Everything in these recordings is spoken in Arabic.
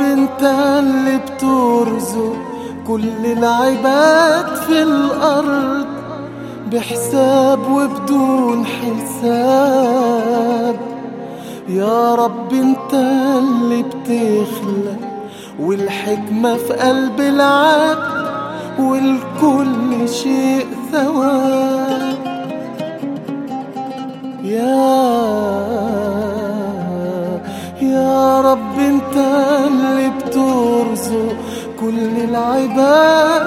انت اللي بترزق كل العباد في الأرض بحساب وبدون حساب. يا رب انت اللي بتخلق والحكمة في قلب العبد والكل شيء ثواب.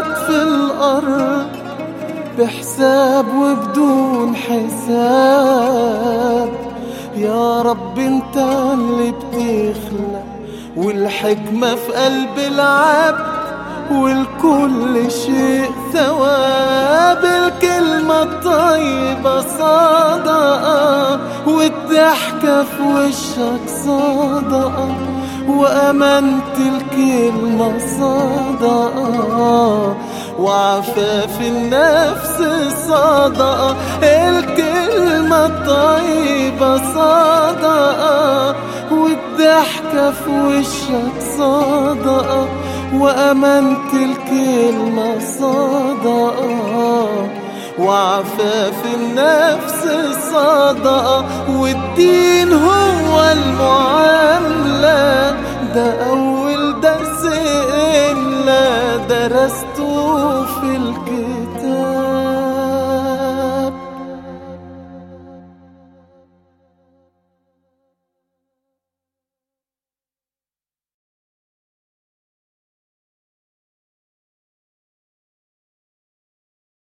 العباد في الأرض بحساب وبدون حساب. يا رب انت اللي بتخلق والحكمة في قلب العبد والكل شيء ثواب. الكلمة الطيبة صدقة والضحكة في وشك صدقة وأمنت الكلمة صدقة وعفاف النفس صدقة الكلمة الطيبة صدقة والضحكة في وشك صدقة وأمنت الكلمة صدقة وعفاف النفس صدقة والدين هو المعاملة ده أول درس إلا درسته في